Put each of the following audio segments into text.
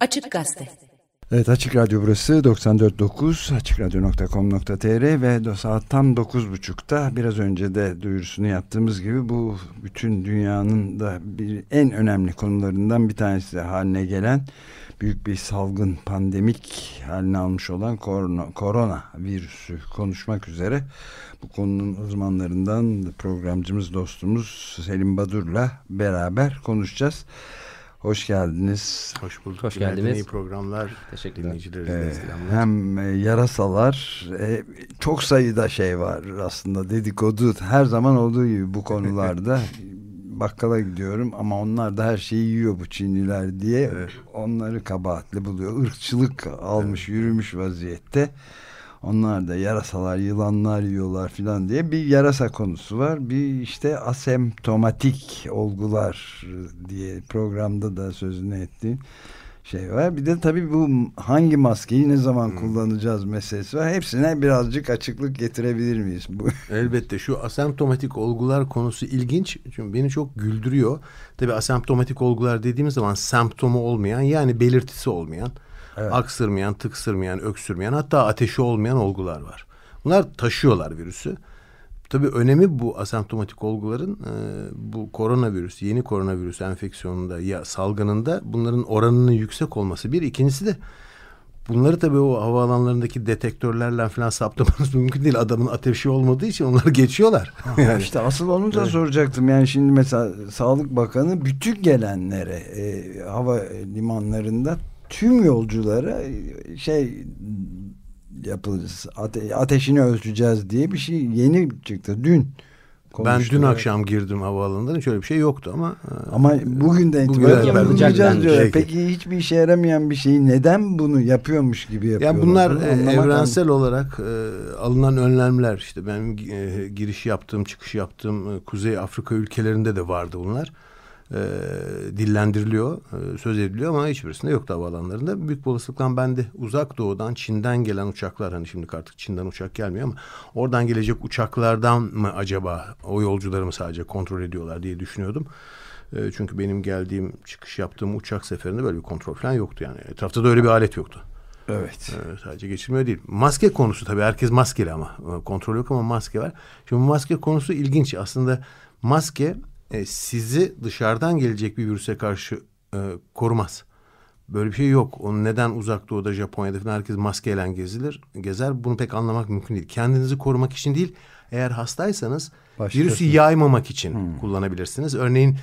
Açık Gazete. Evet Açık Radyo burası 94.9 açıkradyo.com.tr ve saat tam 9.30'da biraz önce de duyurusunu yaptığımız gibi bu bütün dünyanın da bir en önemli konularından bir tanesi haline gelen büyük bir salgın pandemik haline almış olan korona, korona virüsü konuşmak üzere bu konunun uzmanlarından programcımız dostumuz Selim Badur'la beraber konuşacağız. Hoş geldiniz. Hoş bulduk. Hoş geldiniz. İyi programlar. Teşekkür ederim. Ee, hem yarasalar e, çok sayıda şey var aslında dedikodu her zaman olduğu gibi bu konularda bakkala gidiyorum ama onlar da her şeyi yiyor bu Çinliler diye evet. onları kabahatli buluyor. Irkçılık almış evet. yürümüş vaziyette. Onlar da yarasalar, yılanlar yiyorlar filan diye bir yarasa konusu var. Bir işte asemptomatik olgular diye programda da sözünü ettiğim şey var. Bir de tabii bu hangi maskeyi ne zaman hmm. kullanacağız meselesi var. Hepsine birazcık açıklık getirebilir miyiz? Bu? Elbette şu asemptomatik olgular konusu ilginç. Çünkü beni çok güldürüyor. Tabii asemptomatik olgular dediğimiz zaman semptomu olmayan yani belirtisi olmayan Evet. Aksırmayan, tıksırmayan, öksürmeyen hatta ateşi olmayan olgular var. Bunlar taşıyorlar virüsü. Tabii önemi bu asemptomatik olguların e, bu koronavirüs, yeni koronavirüs enfeksiyonunda ya salgınında bunların oranının yüksek olması bir. ikincisi de bunları tabii o havaalanlarındaki detektörlerle falan saptamanız mümkün değil. Adamın ateşi olmadığı için onlar geçiyorlar. yani. İşte asıl onu da evet. soracaktım. Yani şimdi mesela Sağlık Bakanı bütün gelenlere e, hava limanlarında tüm yolculara şey yapılacağız ate ateşini ölçeceğiz diye bir şey yeni çıktı dün. Ben dün akşam girdim havaalanında şöyle bir şey yoktu ama e, ama bugün de itibaren yapılacağız diyor. Peki. Peki hiçbir işe yaramayan bir şeyi neden bunu yapıyormuş gibi yapıyorlar? Yani bunlar e, evrensel an... olarak e, alınan önlemler işte benim e, giriş yaptığım çıkış yaptığım e, Kuzey Afrika ülkelerinde de vardı bunlar e, dillendiriliyor, e, söz ediliyor ama hiçbirisinde yok havaalanlarında. Büyük olasılıkla ben de uzak doğudan Çin'den gelen uçaklar hani şimdi artık Çin'den uçak gelmiyor ama oradan gelecek uçaklardan mı acaba o yolcularımı sadece kontrol ediyorlar diye düşünüyordum. E, çünkü benim geldiğim çıkış yaptığım uçak seferinde böyle bir kontrol falan yoktu yani. Etrafta da öyle bir alet yoktu. Evet. Ee, sadece geçirmiyor değil. Maske konusu tabii herkes maskeli ama kontrol yok ama maske var. Şimdi maske konusu ilginç. Aslında maske e, sizi dışarıdan gelecek bir virüse karşı e, korumaz. Böyle bir şey yok. Onun neden uzak doğuda Japonya'da falan herkes maskeyle gezilir, gezer bunu pek anlamak mümkün değil. Kendinizi korumak için değil eğer hastaysanız virüsü yaymamak için hmm. kullanabilirsiniz. Örneğin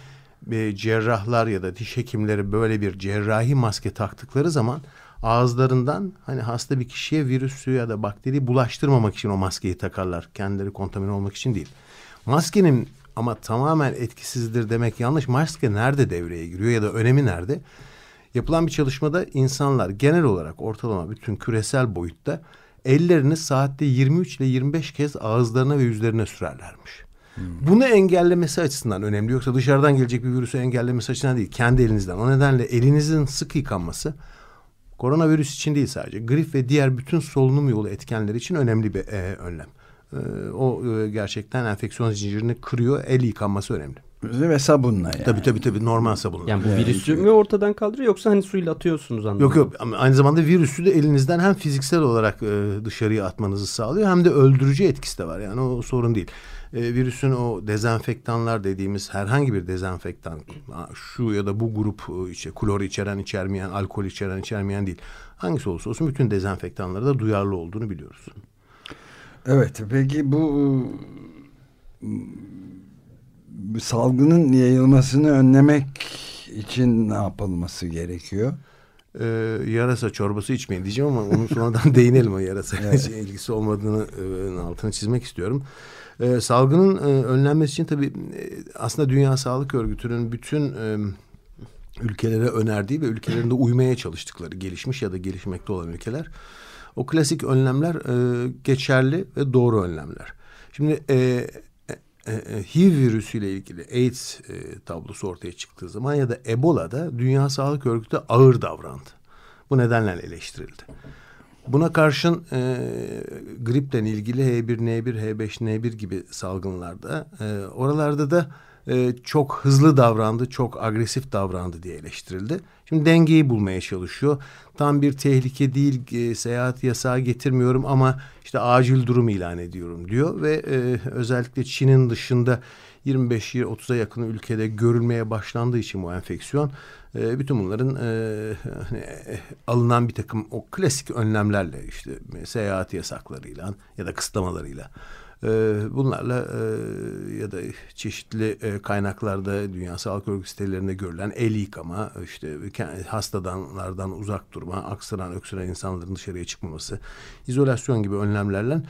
e, cerrahlar ya da diş hekimleri böyle bir cerrahi maske taktıkları zaman ağızlarından hani hasta bir kişiye virüsü ya da bakteri bulaştırmamak için o maskeyi takarlar. Kendileri kontamine olmak için değil. Maskenin ama tamamen etkisizdir demek yanlış. Maske nerede devreye giriyor ya da önemi nerede? Yapılan bir çalışmada insanlar genel olarak ortalama bütün küresel boyutta ellerini saatte 23 ile 25 kez ağızlarına ve yüzlerine sürerlermiş. Hmm. Bunu engellemesi açısından önemli. Yoksa dışarıdan gelecek bir virüsü engellemesi açısından değil. Kendi elinizden. O nedenle elinizin sık yıkanması koronavirüs için değil sadece. Grip ve diğer bütün solunum yolu etkenleri için önemli bir e, önlem. Ee, o e, gerçekten enfeksiyon zincirini kırıyor. El yıkanması önemli. Ve sabunla yani. Tabii tabii tabii normal sabunla. Yani bu yani virüsü çünkü... mü ortadan kaldırıyor yoksa hani suyla atıyorsunuz anlamında? Yok yok aynı zamanda virüsü de elinizden hem fiziksel olarak e, dışarıya atmanızı sağlıyor hem de öldürücü etkisi de var. Yani o sorun değil. E, virüsün o dezenfektanlar dediğimiz herhangi bir dezenfektan şu ya da bu grup işte klor içeren içermeyen, alkol içeren içermeyen değil. Hangisi olursa olsun bütün dezenfektanlara da duyarlı olduğunu biliyoruz. Evet peki bu, salgının yayılmasını önlemek için ne yapılması gerekiyor? Ee, yarasa çorbası içmeyin diyeceğim ama onun sonradan değinelim o yarasa evet. ilgisi olmadığını e, altını çizmek istiyorum. Ee, salgının e, önlenmesi için tabii e, aslında Dünya Sağlık Örgütü'nün bütün e, ülkelere önerdiği ve ülkelerinde uymaya çalıştıkları gelişmiş ya da gelişmekte olan ülkeler o klasik önlemler e, geçerli ve doğru önlemler. Şimdi e, e, e, HIV virüsüyle ilgili AIDS e, tablosu ortaya çıktığı zaman ya da Ebola'da Dünya Sağlık Örgütü ağır davrandı. Bu nedenle eleştirildi. Buna karşın e, gripten ilgili H1N1, H5N1 gibi salgınlarda e, oralarda da e, çok hızlı davrandı, çok agresif davrandı diye eleştirildi. Şimdi dengeyi bulmaya çalışıyor. Tam bir tehlike değil, e, seyahat yasağı getirmiyorum ama işte acil durum ilan ediyorum diyor ve e, özellikle Çin'in dışında 25-30'a yakın ülkede görülmeye başlandığı için bu enfeksiyon e, bütün bunların e, hani, e, alınan bir takım o klasik önlemlerle işte seyahat yasaklarıyla ya da kısıtlamalarıyla bunlarla e, ya da çeşitli e, kaynaklarda Dünya Sağlık Örgütü sitelerinde görülen el yıkama, işte hastadanlardan uzak durma, aksıran öksüren insanların dışarıya çıkmaması, izolasyon gibi önlemlerle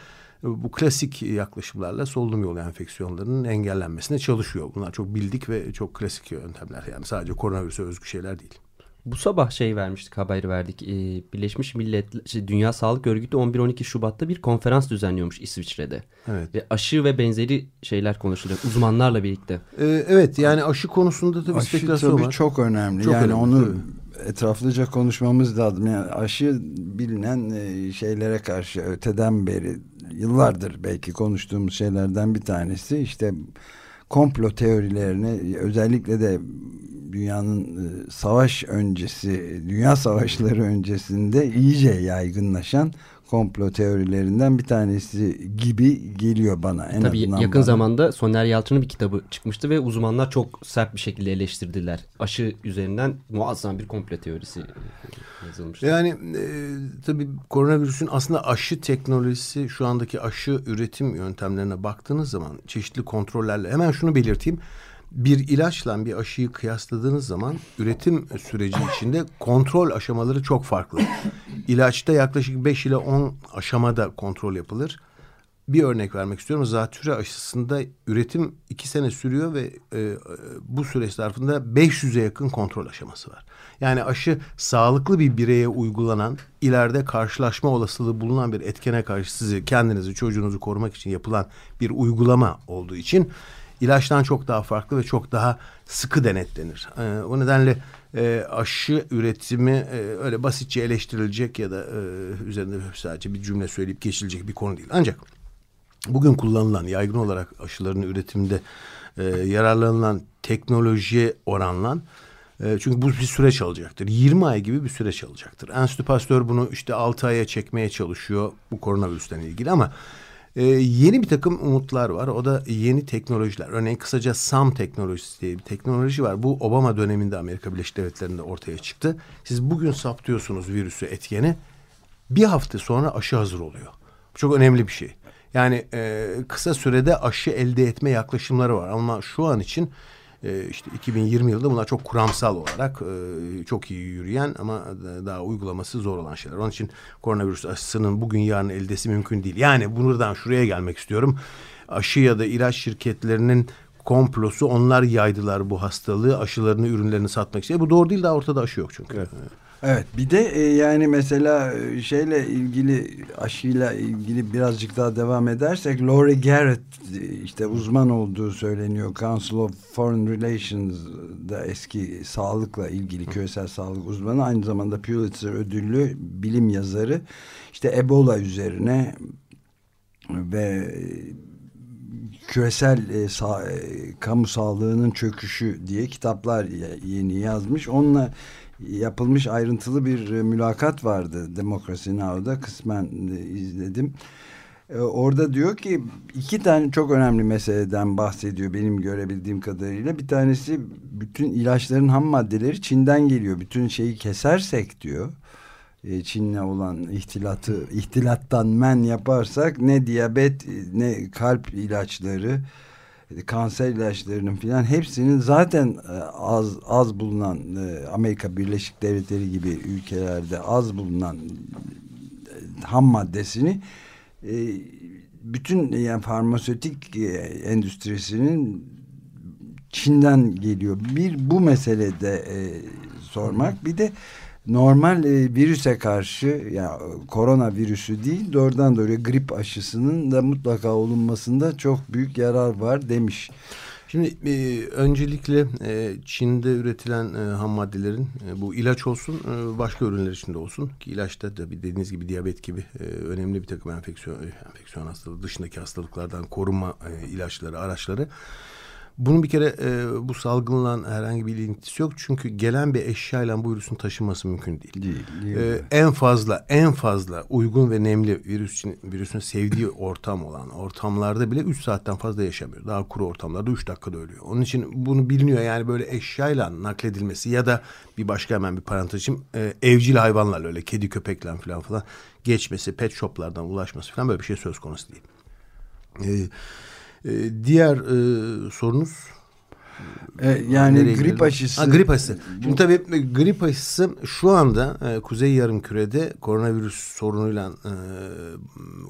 bu klasik yaklaşımlarla solunum yolu enfeksiyonlarının engellenmesine çalışıyor. Bunlar çok bildik ve çok klasik yöntemler. Yani sadece koronavirüse özgü şeyler değil. Bu sabah şey vermiştik, haberi verdik. Ee, Birleşmiş Milletler, şey, Dünya Sağlık Örgütü 11-12 Şubat'ta bir konferans düzenliyormuş İsviçre'de. Evet. Ve aşı ve benzeri şeyler konuşuluyor uzmanlarla birlikte. Ee, evet yani aşı konusunda da bir spekülasyon var. Aşı tabii çok önemli. Çok yani önemli, onu tabii. etraflıca konuşmamız lazım. Yani aşı bilinen e, şeylere karşı öteden beri yıllardır belki konuştuğumuz şeylerden bir tanesi işte komplo teorilerine özellikle de dünyanın e, savaş öncesi, dünya savaşları öncesinde iyice yaygınlaşan komplo teorilerinden bir tanesi gibi geliyor bana. En Tabii yakın bana. zamanda Soner Yalçın'ın bir kitabı çıkmıştı ve uzmanlar çok sert bir şekilde eleştirdiler. Aşı üzerinden muazzam bir komplo teorisi yazılmıştı. Yani e, tabii koronavirüsün aslında aşı teknolojisi şu andaki aşı üretim yöntemlerine baktığınız zaman çeşitli kontrollerle hemen şunu belirteyim bir ilaçla bir aşıyı kıyasladığınız zaman üretim süreci içinde kontrol aşamaları çok farklı. İlaçta yaklaşık 5 ile 10 aşamada kontrol yapılır. Bir örnek vermek istiyorum. Zatürre aşısında üretim iki sene sürüyor ve e, bu süreç zarfında 500'e yakın kontrol aşaması var. Yani aşı sağlıklı bir bireye uygulanan, ileride karşılaşma olasılığı bulunan bir etkene karşı sizi, kendinizi, çocuğunuzu korumak için yapılan bir uygulama olduğu için ilaçtan çok daha farklı ve çok daha sıkı denetlenir. E, o nedenle e, aşı üretimi e, öyle basitçe eleştirilecek ya da e, üzerinde sadece bir cümle söyleyip geçilecek bir konu değil. Ancak bugün kullanılan yaygın olarak aşıların üretiminde e, yararlanılan teknolojiye oranlan e, çünkü bu bir süreç alacaktır. 20 ay gibi bir süreç alacaktır. Enstitü Pasteur bunu işte 6 aya çekmeye çalışıyor bu koronavirüsten ilgili ama ee, yeni bir takım umutlar var. O da yeni teknolojiler. Örneğin kısaca SAM teknolojisi diye bir teknoloji var. Bu Obama döneminde Amerika Birleşik Devletleri'nde ortaya çıktı. Siz bugün saptıyorsunuz virüsü etkeni. Bir hafta sonra aşı hazır oluyor. Bu çok önemli bir şey. Yani e, kısa sürede aşı elde etme yaklaşımları var. Ama şu an için e, işte 2020 yılında bunlar çok kuramsal olarak e, çok iyi yürüyen ama daha uygulaması zor olan şeyler. Onun için koronavirüs aşısının bugün yarın eldesi mümkün değil. Yani buradan şuraya gelmek istiyorum. Aşı ya da ilaç şirketlerinin komplosu onlar yaydılar bu hastalığı aşılarını ürünlerini satmak için. Bu doğru değil daha ortada aşı yok çünkü. Evet. Evet bir de e, yani mesela e, şeyle ilgili aşıyla ilgili birazcık daha devam edersek Laurie Garrett e, işte uzman olduğu söyleniyor. Council of Foreign Relations'da eski sağlıkla ilgili küresel sağlık uzmanı aynı zamanda Pulitzer ödüllü bilim yazarı işte Ebola üzerine ve küresel e, sa, e, kamu sağlığının çöküşü diye kitaplar yeni yazmış. Onunla yapılmış ayrıntılı bir e, mülakat vardı Demokrasi Now'da kısmen izledim. E, orada diyor ki iki tane çok önemli meseleden bahsediyor benim görebildiğim kadarıyla. Bir tanesi bütün ilaçların ham maddeleri Çin'den geliyor. Bütün şeyi kesersek diyor. E, Çin'le olan ihtilatı ihtilattan men yaparsak ne diyabet ne kalp ilaçları kanser ilaçlarının filan hepsinin zaten e, az az bulunan e, Amerika Birleşik Devletleri gibi ülkelerde az bulunan e, ham maddesini bütün yani farmasötik endüstrisinin Çin'den geliyor. Bir bu meselede sormak bir de normal e, virüse karşı ya korona virüsü değil doğrudan doğruya grip aşısının da mutlaka olunmasında çok büyük yarar var demiş. Şimdi e, öncelikle e, Çin'de üretilen e, ham maddelerin e, bu ilaç olsun e, başka ürünler içinde olsun ki ilaçta da dediğiniz gibi diyabet gibi e, önemli bir takım enfeksiyon enfeksiyon hastalığı dışındaki hastalıklardan koruma e, ilaçları araçları Bunun bir kere e, bu salgınla herhangi bir ilintisi yok. Çünkü gelen bir eşyayla bu virüsün taşınması mümkün değil. Değil. değil e, en fazla en fazla uygun ve nemli virüs için, virüsün sevdiği ortam olan ortamlarda bile 3 saatten fazla yaşamıyor. Daha kuru ortamlarda 3 dakikada ölüyor. Onun için bunu biliniyor yani böyle eşyayla nakledilmesi ya da bir başka hemen bir parantez için e, evcil hayvanlarla öyle kedi köpekle falan falan geçmesi, pet shoplardan ulaşması falan böyle bir şey söz konusu değil. E, e, diğer e, sorunuz e, yani Nereye grip girelim? aşısı. Ha, grip aşısı. Şimdi tabii grip aşısı şu anda e, Kuzey Yarımküre'de koronavirüs sorunuyla e,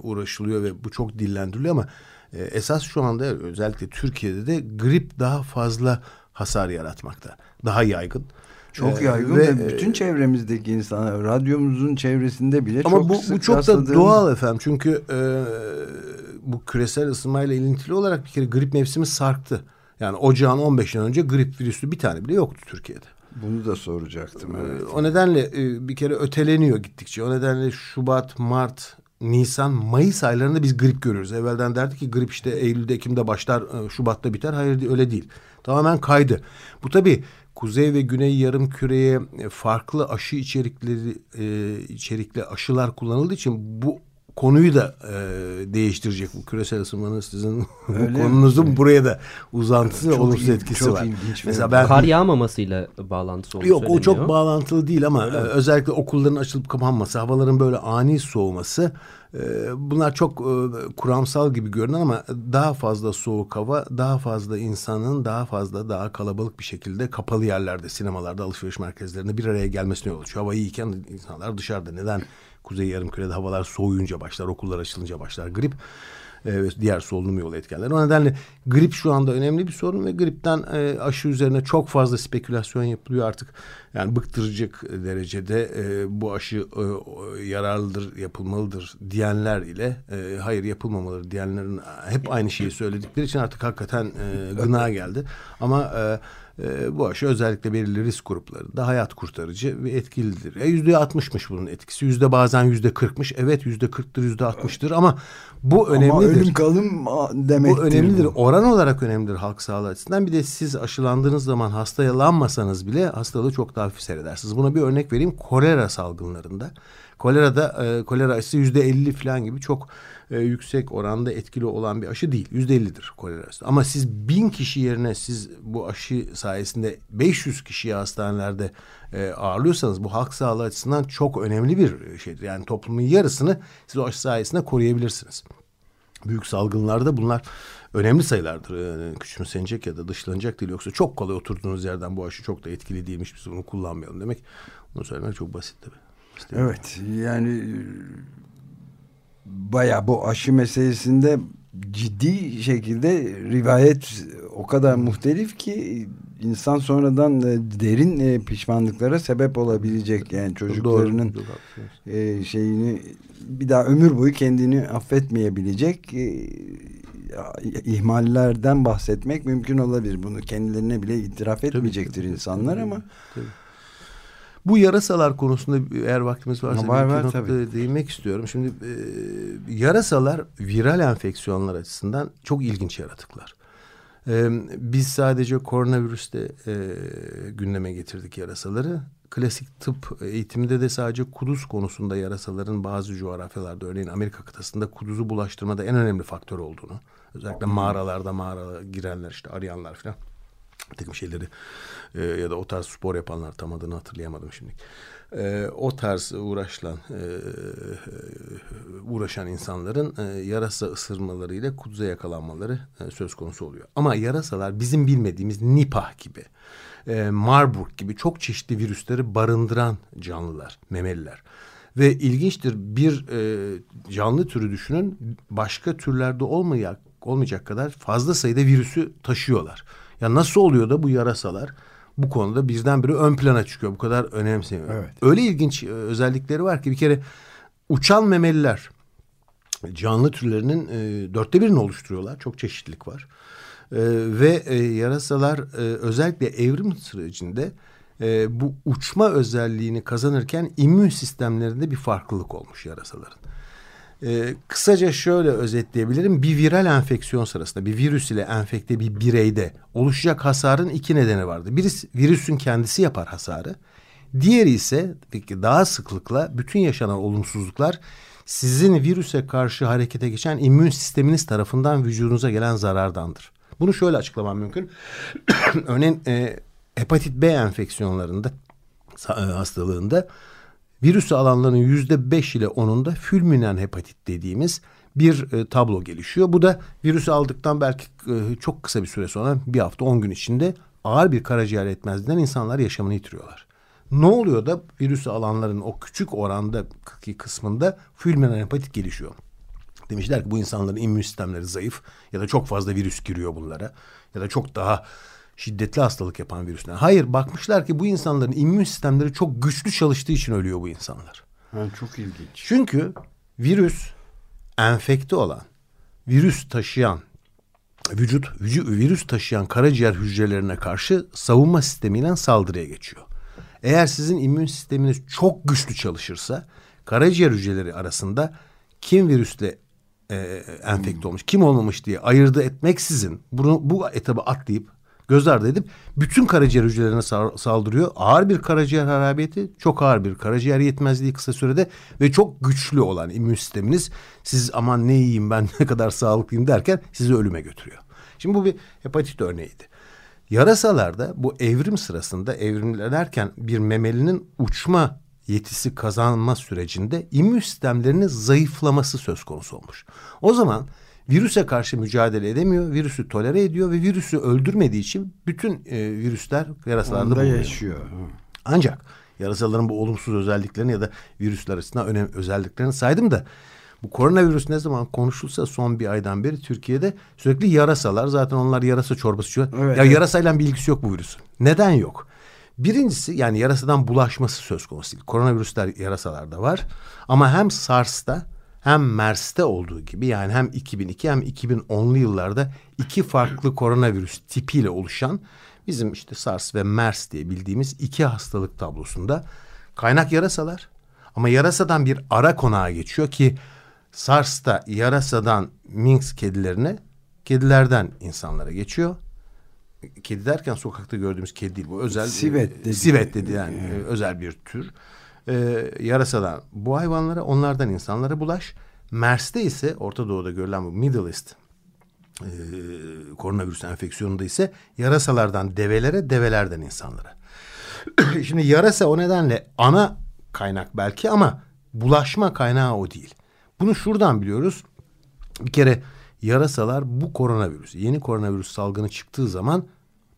uğraşılıyor ve bu çok dillendiriliyor ama e, esas şu anda özellikle Türkiye'de de grip daha fazla hasar yaratmakta. Daha yaygın. Çok ee, yaygın ve, ve bütün çevremizdeki insanlar, radyomuzun çevresinde bile ama çok bu, bu çok da doğal efendim. Çünkü e, bu küresel ısınmayla ilintili olarak bir kere grip mevsimi sarktı. Yani ocağın 15 yıl önce grip virüsü bir tane bile yoktu Türkiye'de. Bunu da soracaktım. Evet. O nedenle e, bir kere öteleniyor gittikçe. O nedenle Şubat, Mart, Nisan, Mayıs aylarında biz grip görürüz. Evvelden derdik ki grip işte Eylül'de, Ekim'de başlar, e, Şubat'ta biter. Hayır öyle değil. Tamamen kaydı. Bu tabii Kuzey ve Güney yarım küreye e, farklı aşı içerikleri içerikli aşılar kullanıldığı için bu konuyu da e, değiştirecek bu küresel ısınmanın sizin konunuzun mi? buraya da uzantısı çok olumsuz etkisi çok var. Ilginç Mesela ben kar yağmamasıyla bağlantısı olduğu Yok söyleniyor. o çok bağlantılı değil ama Öyle özellikle okulların açılıp kapanması, havaların böyle ani soğuması e, bunlar çok e, kuramsal gibi görünen ama daha fazla soğuk hava, daha fazla insanın daha fazla daha kalabalık bir şekilde kapalı yerlerde, sinemalarda, alışveriş merkezlerinde bir araya gelmesine yol açıyor. Hava iyiyken insanlar dışarıda. Neden Kuzey Yarımküre'de havalar soğuyunca başlar, okullar açılınca başlar? Grip ve diğer solunum yolu etkenleri. O nedenle grip şu anda önemli bir sorun ve gripten e, aşı üzerine çok fazla spekülasyon yapılıyor artık. Yani bıktıracak derecede e, bu aşı e, yararlıdır, yapılmalıdır diyenler ile e, hayır yapılmamalıdır diyenlerin hep aynı şeyi söyledikleri için artık hakikaten e, gına geldi. Ama e, e, bu aşı özellikle belirli risk gruplarında hayat kurtarıcı ve etkilidir. E, yüzde altmışmış bunun etkisi. Yüzde bazen yüzde kırkmış. Evet yüzde kırktır, yüzde altmıştır ama bu önemlidir. Ama ölüm kalım demektir. Bu önemlidir. Bu. Oran olarak önemlidir halk sağlığı açısından. Bir de siz aşılandığınız zaman hastalanmasanız bile hastalığı çok daha hafif seyredersiniz. Buna bir örnek vereyim. Kolera salgınlarında. Kolerada e, kolera aşısı yüzde elli falan gibi çok e, yüksek oranda etkili olan bir aşı değil. Yüzde ellidir kolera aşısı. Ama siz bin kişi yerine siz bu aşı sayesinde 500 kişiyi hastanelerde e, ağırlıyorsanız bu halk sağlığı açısından çok önemli bir şeydir. Yani toplumun yarısını siz o aşı sayesinde koruyabilirsiniz. Büyük salgınlarda bunlar önemli sayılardır. Yani küçümsenecek ya da dışlanacak değil. Yoksa çok kolay oturduğunuz yerden bu aşı çok da etkili değilmiş biz bunu kullanmayalım demek. Bunu söylemek çok basit tabii. İşte evet yani baya bu aşı meselesinde ciddi şekilde rivayet o kadar muhtelif ki insan sonradan e, derin e, pişmanlıklara sebep olabilecek yani çocuklarının doğru. E, şeyini bir daha ömür boyu kendini affetmeyebilecek ihmallerden bahsetmek mümkün olabilir. Bunu kendilerine bile itiraf etmeyecektir tabii, insanlar tabii, ama tabii. Bu yarasalar konusunda eğer vaktimiz varsa var, var, tabii. değinmek istiyorum. Şimdi e, yarasalar viral enfeksiyonlar açısından çok ilginç yaratıklar. E, biz sadece koronavirüste e, gündeme getirdik yarasaları. Klasik tıp eğitiminde de sadece kuduz konusunda yarasaların bazı coğrafyalarda örneğin Amerika kıtasında kuduzu bulaştırmada en önemli faktör olduğunu. Özellikle mağaralarda mağara girenler işte arayanlar falan bir takım şeyleri e, ya da o tarz spor yapanlar tam adını hatırlayamadım şimdi. E, o tarz uğraşlan e, uğraşan insanların e, yarasa ısırmalarıyla kuduza yakalanmaları e, söz konusu oluyor. Ama yarasalar bizim bilmediğimiz Nipah gibi, e, Marburg gibi çok çeşitli virüsleri barındıran canlılar, memeliler. Ve ilginçtir bir e, canlı türü düşünün başka türlerde olmayacak, olmayacak kadar fazla sayıda virüsü taşıyorlar. Ya nasıl oluyor da bu yarasalar bu konuda birdenbire ön plana çıkıyor. Bu kadar önemsemiyor. Evet. Öyle ilginç e, özellikleri var ki bir kere uçan memeliler canlı türlerinin e, dörtte birini oluşturuyorlar. Çok çeşitlilik var. E, ve e, yarasalar e, özellikle evrim sürecinde e, bu uçma özelliğini kazanırken immün sistemlerinde bir farklılık olmuş yarasaların. Ee, kısaca şöyle özetleyebilirim. Bir viral enfeksiyon sırasında bir virüs ile enfekte bir bireyde oluşacak hasarın iki nedeni vardı. Birisi virüsün kendisi yapar hasarı. Diğeri ise daha sıklıkla bütün yaşanan olumsuzluklar sizin virüse karşı harekete geçen immün sisteminiz tarafından vücudunuza gelen zarardandır. Bunu şöyle açıklamam mümkün. Örneğin e, hepatit B enfeksiyonlarında e, hastalığında virüsü alanların yüzde beş ile onunda fulminen hepatit dediğimiz bir e, tablo gelişiyor. Bu da virüsü aldıktan belki e, çok kısa bir süre sonra bir hafta on gün içinde ağır bir karaciğer yetmezliğinden insanlar yaşamını yitiriyorlar. Ne oluyor da virüsü alanların o küçük oranda kısmında fulminen hepatit gelişiyor. Demişler ki bu insanların immün sistemleri zayıf ya da çok fazla virüs giriyor bunlara ya da çok daha şiddetli hastalık yapan virüsler. Hayır bakmışlar ki bu insanların immün sistemleri çok güçlü çalıştığı için ölüyor bu insanlar. Ha, çok ilginç. Çünkü virüs enfekte olan, virüs taşıyan vücut, virüs taşıyan karaciğer hücrelerine karşı savunma sistemiyle saldırıya geçiyor. Eğer sizin immün sisteminiz çok güçlü çalışırsa karaciğer hücreleri arasında kim virüsle e, enfekte olmuş, kim olmamış diye ayırdı etmeksizin bunu bu etabı atlayıp göz ardı edip bütün karaciğer hücrelerine saldırıyor. Ağır bir karaciğer harabiyeti, çok ağır bir karaciğer yetmezliği kısa sürede ve çok güçlü olan immün sisteminiz siz aman ne yiyeyim ben ne kadar sağlıklıyım derken sizi ölüme götürüyor. Şimdi bu bir hepatit örneğiydi. Yarasalarda bu evrim sırasında evrimlenirken bir memelinin uçma yetisi kazanma sürecinde immün sistemlerinin zayıflaması söz konusu olmuş. O zaman virüse karşı mücadele edemiyor, virüsü tolere ediyor ve virüsü öldürmediği için bütün e, virüsler yarasalarda bulunuyor. yaşıyor. Ancak yarasaların bu olumsuz özelliklerini ya da virüsler açısından önemli özelliklerini saydım da bu koronavirüs ne zaman konuşulsa son bir aydan beri Türkiye'de sürekli yarasalar zaten onlar yarasa çorbası içiyor. Evet, ya evet. yarasayla bir ilgisi yok bu virüsün. Neden yok? Birincisi yani yarasadan bulaşması söz konusu değil. Koronavirüsler yarasalarda var. Ama hem SARS'ta hem MERS'te olduğu gibi yani hem 2002 hem 2010'lu yıllarda iki farklı koronavirüs tipiyle oluşan bizim işte SARS ve MERS diye bildiğimiz iki hastalık tablosunda kaynak yarasalar ama yarasadan bir ara konağa geçiyor ki SARS'ta yarasadan Minx kedilerine, kedilerden insanlara geçiyor. Kedi derken sokakta gördüğümüz kedi değil bu özel. Sivet dedi. Sivet dedi yani evet. özel bir tür e, yarasadan bu hayvanlara onlardan insanlara bulaş. MERS'te ise Orta Doğu'da görülen bu Middle East e, koronavirüs enfeksiyonunda ise yarasalardan develere develerden insanlara. Şimdi yarasa o nedenle ana kaynak belki ama bulaşma kaynağı o değil. Bunu şuradan biliyoruz. Bir kere yarasalar bu koronavirüs, yeni koronavirüs salgını çıktığı zaman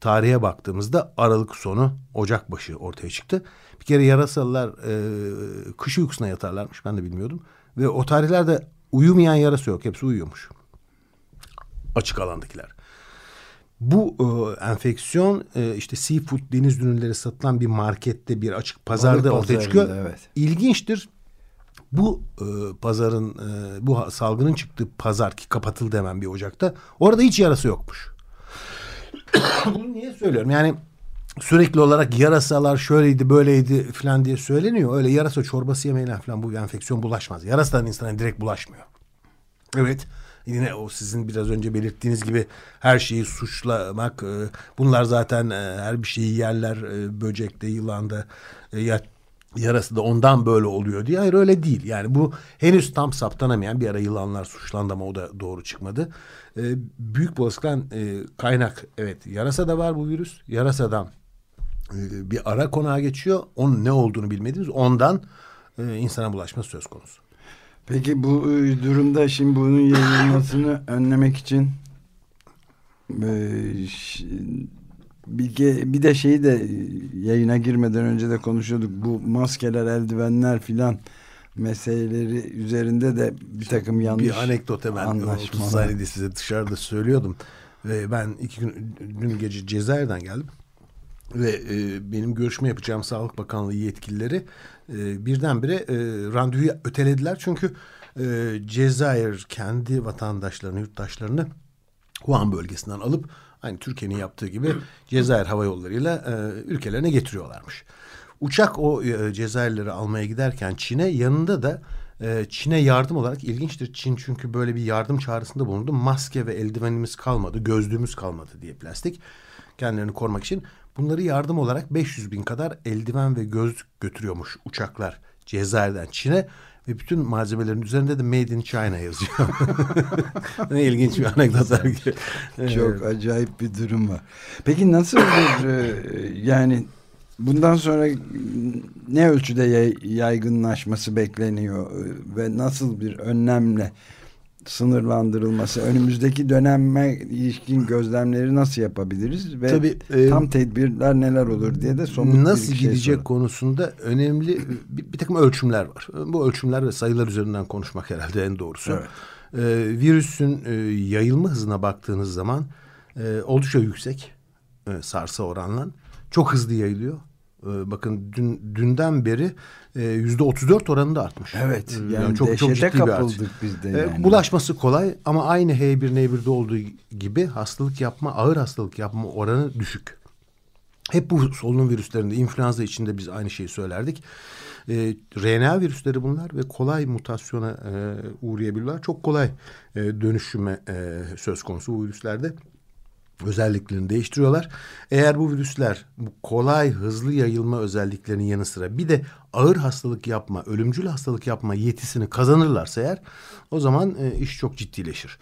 tarihe baktığımızda Aralık sonu Ocak başı ortaya çıktı. Bir kere yarasalılar e, kış uykusuna yatarlarmış ben de bilmiyordum. Ve o tarihlerde uyumayan yarasa yok hepsi uyuyormuş. Açık alandakiler. Bu e, enfeksiyon e, işte seafood deniz ürünleri satılan bir markette bir açık pazarda Balık ortaya çıkıyor. Evet. İlginçtir. Bu e, pazarın e, bu salgının çıktığı pazar ki kapatıldı hemen bir Ocak'ta. Orada hiç yarası yokmuş. Bunu niye söylüyorum? Yani sürekli olarak yarasalar şöyleydi böyleydi falan diye söyleniyor. Öyle yarasa çorbası yemeyle falan bu enfeksiyon bulaşmaz. Yarasadan insana direkt bulaşmıyor. Evet yine o sizin biraz önce belirttiğiniz gibi her şeyi suçlamak e, bunlar zaten e, her bir şeyi yerler e, böcekte yılanda ya yarası da ondan böyle oluyor diye. Hayır öyle değil. Yani bu henüz tam saptanamayan bir ara yılanlar suçlandı ama o da doğru çıkmadı. Ee, büyük olasılıkla e, kaynak evet yarasa da var bu virüs. Yarasadan e, bir ara konağa geçiyor. Onun ne olduğunu bilmediğimiz ondan e, insana bulaşması söz konusu. Peki bu e, durumda şimdi bunun yayılmasını önlemek için e, bir, bir de şeyi de yayına girmeden önce de konuşuyorduk. Bu maskeler, eldivenler filan meseleleri üzerinde de bir takım yanlış Bir anekdot hemen 30 saniyede size dışarıda söylüyordum. Ve ben iki gün dün gece Cezayir'den geldim. Ve e, benim görüşme yapacağım Sağlık Bakanlığı yetkilileri e, birdenbire e, randevuyu ötelediler. Çünkü e, Cezayir kendi vatandaşlarını, yurttaşlarını Wuhan bölgesinden alıp Aynı Türkiye'nin yaptığı gibi Cezayir Hava Yolları'yla e, ülkelerine getiriyorlarmış. Uçak o e, Cezayirleri almaya giderken Çin'e yanında da e, Çin'e yardım olarak ilginçtir. Çin çünkü böyle bir yardım çağrısında bulundu. Maske ve eldivenimiz kalmadı, gözlüğümüz kalmadı diye plastik kendilerini korumak için. Bunları yardım olarak 500 bin kadar eldiven ve gözlük götürüyormuş uçaklar Cezayir'den Çin'e. Ve bütün malzemelerin üzerinde de Made in China yazıyor. ne ilginç bir anekdot. Çok acayip bir durum var. Peki nasıl bir e, yani bundan sonra ne ölçüde yaygınlaşması bekleniyor e, ve nasıl bir önlemle sınırlandırılması, önümüzdeki döneme ilişkin gözlemleri nasıl yapabiliriz ve Tabii, e, tam tedbirler neler olur diye de somut nasıl bir şey gidecek sorun. konusunda önemli bir, bir takım ölçümler var. Bu ölçümler ve sayılar üzerinden konuşmak herhalde en doğrusu. Evet. E, virüsün e, yayılma hızına baktığınız zaman e, oldukça yüksek e, sarsa oranla. Çok hızlı yayılıyor. E, bakın dün dünden beri yüzde 34 oranında artmış. Evet. Yani, yani çok çok ciddi kapıldık bir biz de. E, yani. Bulaşması kolay ama aynı H1N1'de olduğu gibi hastalık yapma, ağır hastalık yapma oranı düşük. Hep bu solunum virüslerinde, influenza içinde biz aynı şeyi söylerdik. E, RNA virüsleri bunlar ve kolay mutasyona e, uğrayabiliyorlar. Çok kolay e, dönüşüme e, söz konusu bu virüslerde özelliklerini değiştiriyorlar. Eğer bu virüsler bu kolay hızlı yayılma özelliklerinin yanı sıra bir de ağır hastalık yapma, ölümcül hastalık yapma yetisini kazanırlarsa eğer o zaman e, iş çok ciddileşir.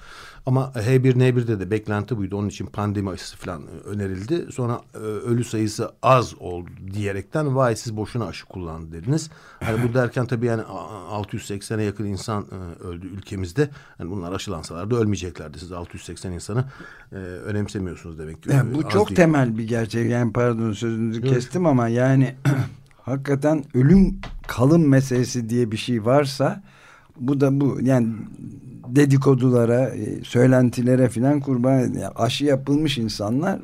Ama H1N1'de de beklenti buydu. Onun için pandemi aşısı falan e, önerildi. Sonra e, ölü sayısı az oldu diyerekten vay siz boşuna aşı kullandı dediniz. Hani bu derken tabii yani 680'e yakın insan e, öldü ülkemizde. Yani bunlar aşılansalar da ölmeyeceklerdi. Siz 680 insanı e, önemsemiyorsunuz demek ki. Yani bu çok değil. temel bir gerçek. Yani pardon sözünüzü evet. kestim ama yani hakikaten ölüm kalım meselesi diye bir şey varsa bu da bu yani dedikodulara, e, söylentilere filan kurban yani aşı yapılmış insanlar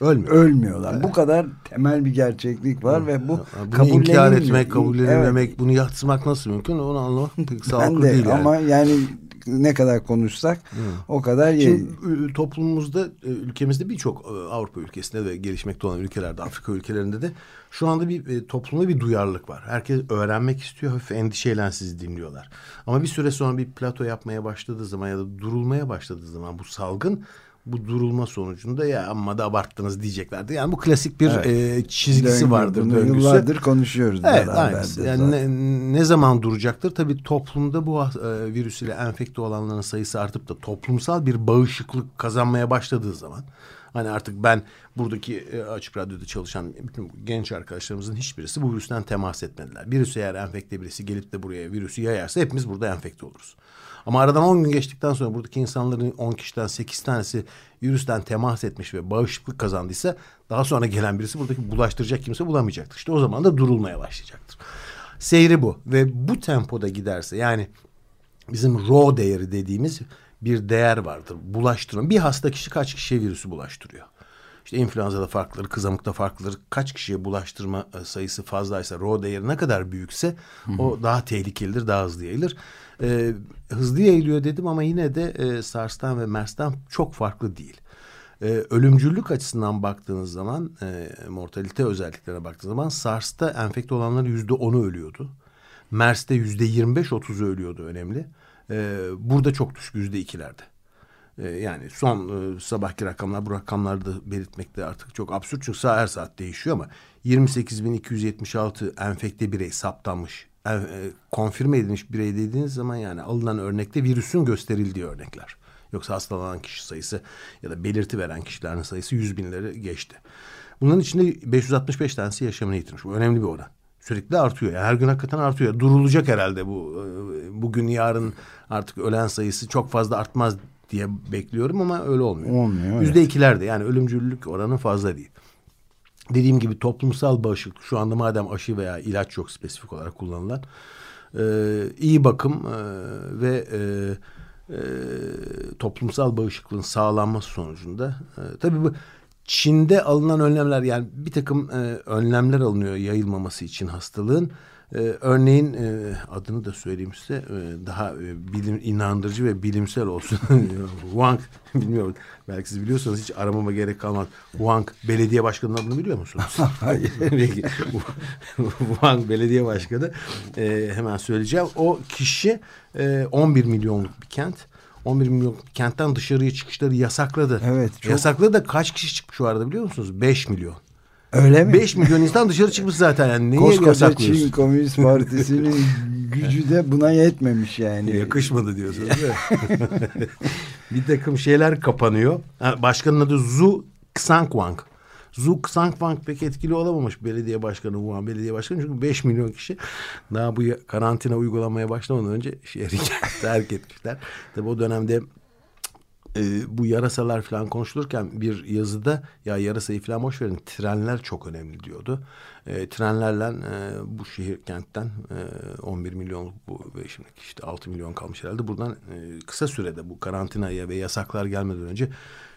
Ölmüyor. ölmüyorlar. Evet. Bu kadar temel bir gerçeklik var ve bu bunu inkar etmek, kabullenilmemek, evet. bunu yatsımak nasıl mümkün onu anlamak pek sağlıklı de, değil. Yani. Ama yani ne kadar konuşsak Hı. o kadar Şimdi, toplumumuzda e, ülkemizde birçok e, Avrupa ülkesinde ve gelişmekte olan ülkelerde Afrika ülkelerinde de şu anda bir e, toplumda bir duyarlılık var. Herkes öğrenmek istiyor hafif endişeyle sizi dinliyorlar. Ama bir süre sonra bir plato yapmaya başladığı zaman ya da durulmaya başladığı zaman bu salgın bu durulma sonucunda ya amma da abarttınız diyeceklerdi. Yani bu klasik bir evet. e, çizgisi Döngü, vardır. Döngüsü. Yıllardır konuşuyoruz. Evet aynısı. Yani ne, ne zaman duracaktır? Tabii toplumda bu e, virüs ile enfekte olanların sayısı artıp da toplumsal bir bağışıklık kazanmaya başladığı zaman Hani artık ben buradaki e, açık radyoda çalışan bütün genç arkadaşlarımızın hiçbirisi bu virüsten temas etmediler. Virüs eğer enfekte birisi gelip de buraya virüsü yayarsa hepimiz burada enfekte oluruz. Ama aradan 10 gün geçtikten sonra buradaki insanların 10 kişiden 8 tanesi virüsten temas etmiş ve bağışıklık kazandıysa daha sonra gelen birisi buradaki bulaştıracak kimse bulamayacaktır. İşte o zaman da durulmaya başlayacaktır. Seyri bu ve bu tempoda giderse yani bizim raw değeri dediğimiz bir değer vardır. Bulaştırma. Bir hasta kişi kaç kişiye virüsü bulaştırıyor? İşte influenza'da farklıdır, kızamıkta farklıdır. Kaç kişiye bulaştırma e, sayısı fazlaysa, RO değeri ne kadar büyükse Hı-hı. o daha tehlikelidir, daha hızlı yayılır. Ee, hızlı yayılıyor dedim ama yine de e, SARS'tan ve MERS'ten çok farklı değil. Ee, ölümcüllük açısından baktığınız zaman, e, mortalite özelliklerine baktığınız zaman SARS'ta enfekte olanların yüzde onu ölüyordu. MERS'te yüzde yirmi beş otuzu ölüyordu önemli. Ee, burada çok düşük yüzde ikilerde. Ee, yani son e, sabahki rakamlar bu rakamlarda belirtmekte artık çok absürt çünkü her saat değişiyor ama 28.276 enfekte birey saptanmış e, konfirme edilmiş birey dediğiniz zaman yani alınan örnekte virüsün gösterildiği örnekler. Yoksa hastalanan kişi sayısı ya da belirti veren kişilerin sayısı yüz binleri geçti. Bunların içinde 565 tanesi yaşamını yitirmiş. Bu önemli bir oran. Sürekli artıyor. Yani her gün hakikaten artıyor. Durulacak herhalde bu. E, bugün yarın artık ölen sayısı çok fazla artmaz diye bekliyorum ama öyle olmuyor. Olmuyor. Yüzde evet. ikilerde yani ölümcüllük oranı fazla değil. Dediğim gibi toplumsal bağışıklık şu anda madem aşı veya ilaç yok spesifik olarak kullanılan e, iyi bakım e, ve e, e, toplumsal bağışıklığın sağlanması sonucunda e, tabii bu Çin'de alınan önlemler yani bir takım e, önlemler alınıyor yayılmaması için hastalığın Ee, örneğin e, adını da söyleyeyim size e, daha e, bilim inandırıcı ve bilimsel olsun. Wang bilmiyorum belki siz biliyorsanız hiç aramama gerek kalmaz. Wang belediye başkanının adını biliyor musunuz? Hayır. Wang belediye başkanı e, hemen söyleyeceğim. O kişi e, 11 milyonluk bir kent. 11 milyon kentten dışarıya çıkışları yasakladı. Evet. Çok... Yasakladı da kaç kişi çıkmış şu arada biliyor musunuz? 5 milyon. Öyle mi? 5 milyon insan dışarı çıkmış zaten. Yani niye Koskoca Çin Komünist Partisi'nin gücü de buna yetmemiş yani. Yakışmadı diyorsunuz değil mi? bir takım şeyler kapanıyor. Başkanın adı Zhu Xiangwang. Zhu Xiangwang pek etkili olamamış belediye başkanı Wuhan belediye başkanı. Çünkü 5 milyon kişi daha bu karantina uygulamaya başlamadan önce şehri terk etmişler. Tabi o dönemde e, bu yarasalar falan konuşulurken bir yazıda ya yarasayı falan boş verin trenler çok önemli diyordu. E, trenlerle e, bu şehir kentten e, 11 milyon bu ve şimdi işte 6 milyon kalmış herhalde. Buradan e, kısa sürede bu karantinaya ve yasaklar gelmeden önce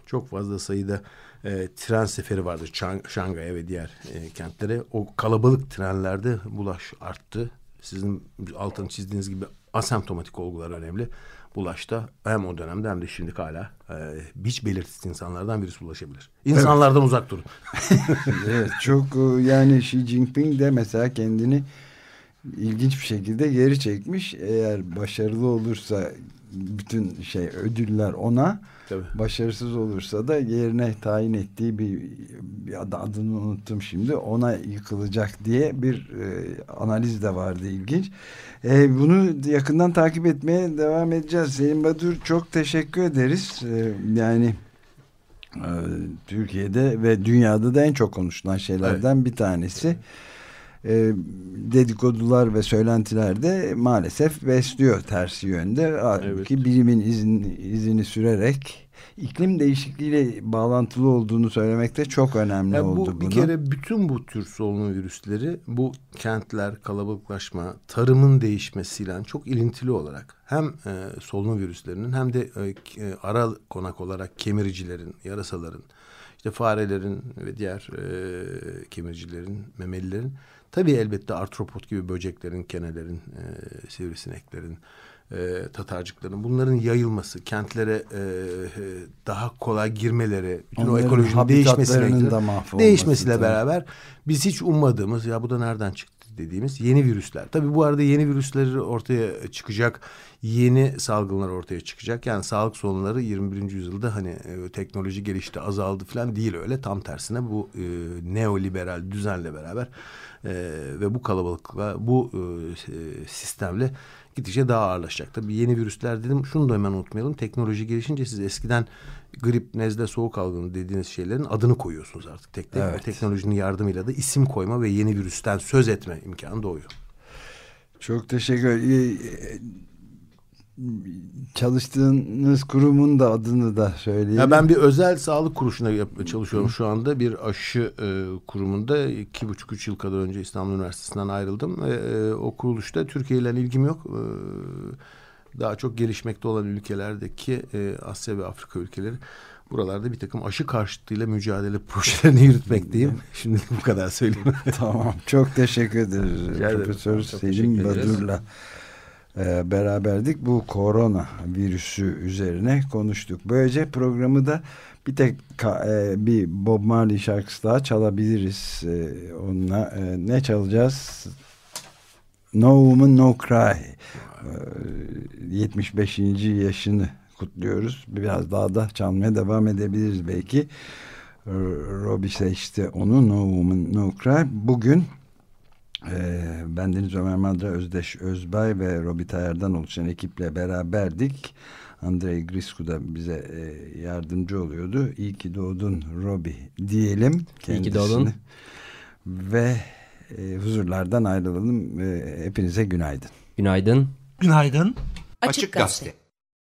çok fazla sayıda e, tren seferi vardı Şangay'a ve diğer e, kentlere. O kalabalık trenlerde bulaş arttı. Sizin altını çizdiğiniz gibi asemptomatik olgular önemli bulaşta hem o dönemde hem de şimdi hala e, hiç belirtisiz insanlardan birisi bulaşabilir. İnsanlardan evet. uzak durun. evet çok e, yani Xi Jinping de mesela kendini ilginç bir şekilde geri çekmiş. Eğer başarılı olursa bütün şey ödüller ona Tabii. başarısız olursa da yerine tayin ettiği bir, bir adı, adını unuttum şimdi ona yıkılacak diye bir e, analiz de vardı ilginç. E, bunu yakından takip etmeye devam edeceğiz. Selim Badur çok teşekkür ederiz. E, yani e, Türkiye'de ve dünyada da en çok konuşulan şeylerden evet. bir tanesi. E, dedikodular ve söylentiler de maalesef besliyor tersi yönde. Evet. bilimin izini, izini sürerek iklim değişikliğiyle bağlantılı olduğunu söylemek de çok önemli yani oldu. Bu bir kere bütün bu tür solunum virüsleri bu kentler, kalabalıklaşma, tarımın değişmesiyle çok ilintili olarak hem e, solunum virüslerinin hem de e, e, ara konak olarak kemiricilerin, yarasaların, işte farelerin ve diğer e, kemiricilerin, memelilerin tabii elbette artropot gibi böceklerin, kenelerin, e, sivrisineklerin, e, Tatarcıkların bunların yayılması, kentlere e, daha kolay girmeleri, bütün Onların o ekolojinin değişmesiyle, değişmesiyle beraber biz hiç ummadığımız ya bu da nereden çıktı dediğimiz yeni virüsler. Tabii bu arada yeni virüsler ortaya çıkacak, yeni salgınlar ortaya çıkacak. Yani sağlık sorunları 21. yüzyılda hani e, teknoloji gelişti, azaldı falan değil öyle. Tam tersine bu e, neoliberal düzenle beraber e, ve bu kalabalıkla, bu e, sistemle gittikçe daha ağırlaşacak. Tabii yeni virüsler dedim şunu da hemen unutmayalım. Teknoloji gelişince siz eskiden grip, nezle, soğuk algını dediğiniz şeylerin adını koyuyorsunuz artık. Tek tek evet. teknolojinin yardımıyla da isim koyma ve yeni virüsten söz etme imkanı doğuyor. Çok teşekkür ederim çalıştığınız kurumun da adını da söyleyelim. Ya ben bir özel sağlık kuruluşuna çalışıyorum şu anda. Bir aşı e, kurumunda iki buçuk üç yıl kadar önce İstanbul Üniversitesi'nden ayrıldım. E, e, o kuruluşta Türkiye ile ilgim yok. E, daha çok gelişmekte olan ülkelerdeki e, Asya ve Afrika ülkeleri buralarda bir takım aşı karşıtıyla mücadele projelerini yürütmekteyim. Şimdi bu kadar söyleyeyim. tamam. Çok teşekkür ederiz. Profesör Selim Badur'la e, beraberdik. Bu korona virüsü üzerine konuştuk. Böylece programı da bir tek e, bir Bob Marley şarkısı daha çalabiliriz. E, onunla e, ne çalacağız? No Woman No Cry. E, 75. yaşını kutluyoruz. Biraz daha da çalmaya devam edebiliriz belki. Robbie seçti onu No Woman No Cry. Bugün e, bendeniz Ömer Madra, Özdeş Özbay ve Robi Tayar'dan oluşan ekiple beraberdik. Andrei Grisku da bize e, yardımcı oluyordu. İyi ki doğdun Robi diyelim kendisine. İyi ki doğdun. Ve e, huzurlardan ayrılalım. E, hepinize günaydın. Günaydın. Günaydın. Açık Gazete.